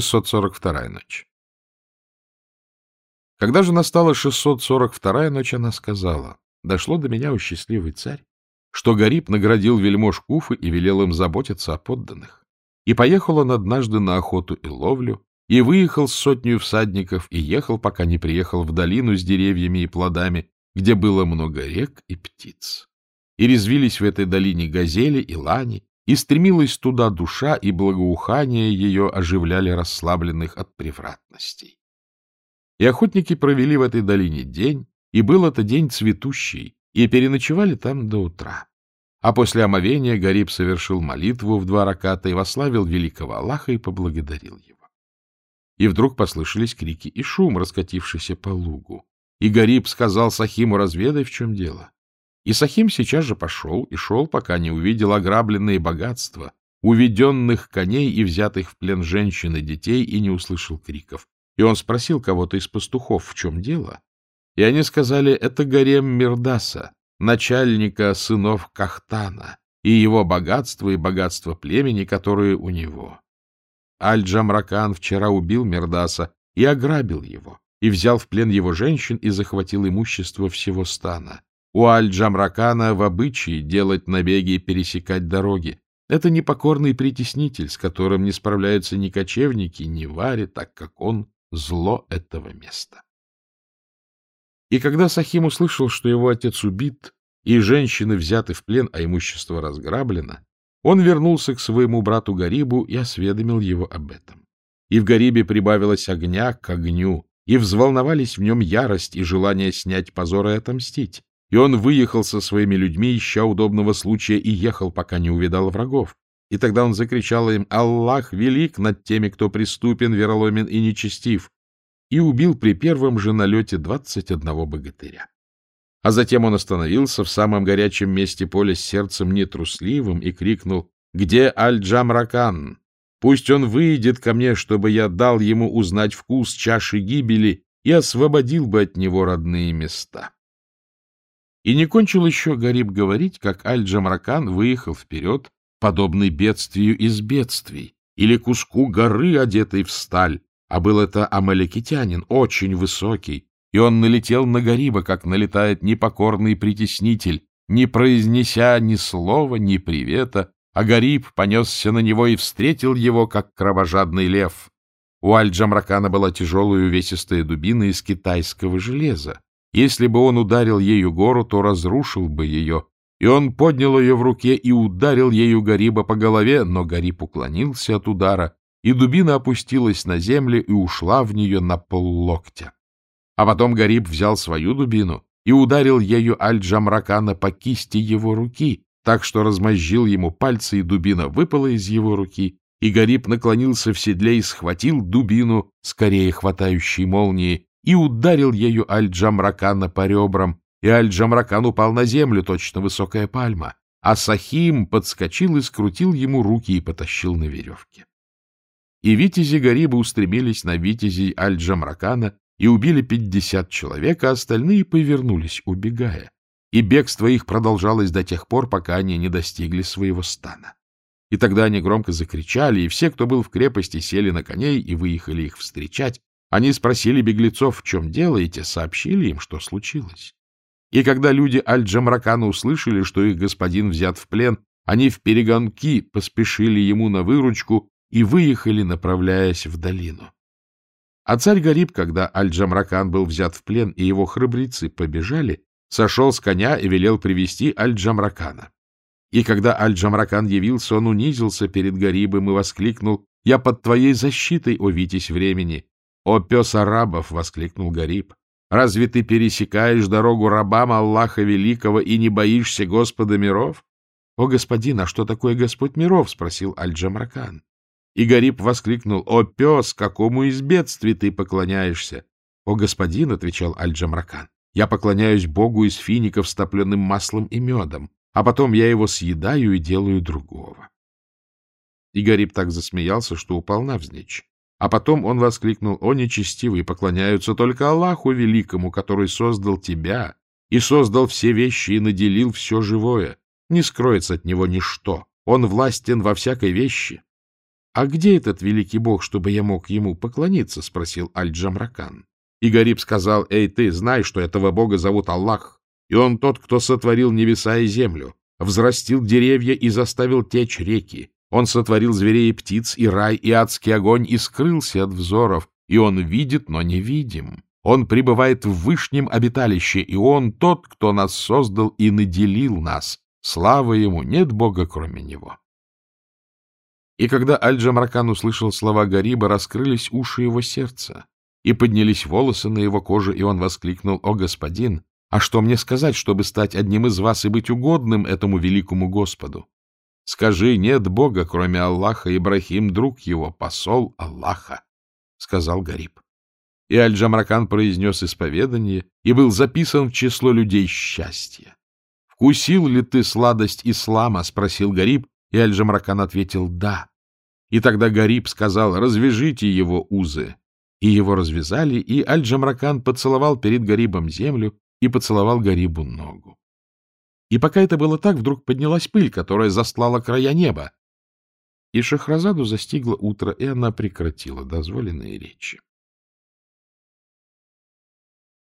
642 ночь. Когда же настала 642 ночь, она сказала, «Дошло до меня, о счастливый царь, что Гариб наградил вельмож Куфы и велел им заботиться о подданных. И поехал он однажды на охоту и ловлю, и выехал с сотней всадников, и ехал, пока не приехал в долину с деревьями и плодами, где было много рек и птиц. И резвились в этой долине газели и лани, и стремилась туда душа, и благоухание ее оживляли расслабленных от превратностей. И охотники провели в этой долине день, и был это день цветущий, и переночевали там до утра. А после омовения Гариб совершил молитву в два раката и вославил великого Аллаха и поблагодарил его. И вдруг послышались крики и шум, раскатившийся по лугу. И Гариб сказал Сахиму, разведай, в чем дело. И Сахим сейчас же пошел и шел, пока не увидел ограбленные богатства, уведенных коней и взятых в плен женщин и детей, и не услышал криков. И он спросил кого-то из пастухов, в чем дело. И они сказали, это гарем Мирдаса, начальника сынов Кахтана, и его богатство и богатство племени, которые у него. Аль-Джамракан вчера убил Мирдаса и ограбил его, и взял в плен его женщин и захватил имущество всего стана. У Аль-Джамракана в обычае делать набеги и пересекать дороги. Это непокорный притеснитель, с которым не справляются ни кочевники, ни вари, так как он — зло этого места. И когда Сахим услышал, что его отец убит, и женщины взяты в плен, а имущество разграблено, он вернулся к своему брату Гарибу и осведомил его об этом. И в Гарибе прибавилось огня к огню, и взволновались в нем ярость и желание снять позор и отомстить. И он выехал со своими людьми, ища удобного случая, и ехал, пока не увидал врагов. И тогда он закричал им «Аллах велик над теми, кто преступен, вероломен и нечестив!» и убил при первом же налете двадцать одного богатыря. А затем он остановился в самом горячем месте поля с сердцем нетрусливым и крикнул «Где Аль-Джамракан? Пусть он выйдет ко мне, чтобы я дал ему узнать вкус чаши гибели и освободил бы от него родные места». И не кончил еще Гариб говорить, как Аль-Джамракан выехал вперед, подобный бедствию из бедствий, или куску горы, одетой в сталь, а был это амаликитянин, очень высокий, и он налетел на Гариба, как налетает непокорный притеснитель, не произнеся ни слова, ни привета, а Гариб понесся на него и встретил его, как кровожадный лев. У Аль-Джамракана была тяжелая увесистая дубина из китайского железа. Если бы он ударил ею гору, то разрушил бы ее, и он поднял ее в руке и ударил ею Гариба по голове, но Гариб уклонился от удара, и дубина опустилась на землю и ушла в нее на поллоктя. А потом Гариб взял свою дубину и ударил ею Аль-Джамракана по кисти его руки, так что размозжил ему пальцы, и дубина выпала из его руки, и Гариб наклонился в седле и схватил дубину, скорее хватающей молнии, и ударил ею Аль-Джамракана по ребрам, и Аль-Джамракан упал на землю, точно высокая пальма, а Сахим подскочил и скрутил ему руки и потащил на веревке. И витязи Гариба устремились на витязей Аль-Джамракана и убили пятьдесят человек, а остальные повернулись, убегая. И бегство их продолжалось до тех пор, пока они не достигли своего стана. И тогда они громко закричали, и все, кто был в крепости, сели на коней и выехали их встречать. Они спросили беглецов, в чем дело, и те сообщили им, что случилось. И когда люди Аль-Джамракана услышали, что их господин взят в плен, они в перегонки поспешили ему на выручку и выехали, направляясь в долину. А царь Гариб, когда Аль-Джамракан был взят в плен и его храбрецы побежали, сошел с коня и велел привести Аль-Джамракана. И когда Аль-Джамракан явился, он унизился перед Гарибом и воскликнул «Я под твоей защитой, о Витязь времени!» «О пес арабов!» — воскликнул Гариб. «Разве ты пересекаешь дорогу рабам Аллаха Великого и не боишься Господа миров?» «О, господин, а что такое Господь миров?» — спросил Аль-Джамракан. И Гариб воскликнул, «О, пес, какому из бедствий ты поклоняешься?» «О, господин», — отвечал Аль-Джамракан, «я поклоняюсь Богу из фиников с топленым маслом и медом, а потом я его съедаю и делаю другого». И Гариб так засмеялся, что упал навзничь. А потом он воскликнул, «О, нечестивые, поклоняются только Аллаху Великому, который создал тебя и создал все вещи и наделил все живое. Не скроется от него ничто. Он властен во всякой вещи, — А где этот великий бог, чтобы я мог ему поклониться? — спросил Аль-Джамракан. И Гариб сказал, — Эй, ты, знай, что этого бога зовут Аллах, и он тот, кто сотворил небеса и землю, взрастил деревья и заставил течь реки. Он сотворил зверей и птиц, и рай, и адский огонь, и скрылся от взоров, и он видит, но не видим. Он пребывает в вышнем обиталище, и он тот, кто нас создал и наделил нас. Слава ему, нет бога, кроме него. И когда Аль-Джамракан услышал слова Гариба, раскрылись уши его сердца, и поднялись волосы на его коже, и он воскликнул, «О, господин, а что мне сказать, чтобы стать одним из вас и быть угодным этому великому Господу? Скажи, нет Бога, кроме Аллаха, Ибрахим, друг его, посол Аллаха», — сказал Гариб. И Аль-Джамракан произнес исповедание и был записан в число людей счастья. «Вкусил ли ты сладость ислама?» — спросил Гариб, и Аль-Джамракан ответил «да». И тогда Гариб сказал, развяжите его узы. И его развязали, и Аль-Джамракан поцеловал перед Гарибом землю и поцеловал Гарибу ногу. И пока это было так, вдруг поднялась пыль, которая застлала края неба. И Шахразаду застигло утро, и она прекратила дозволенные речи.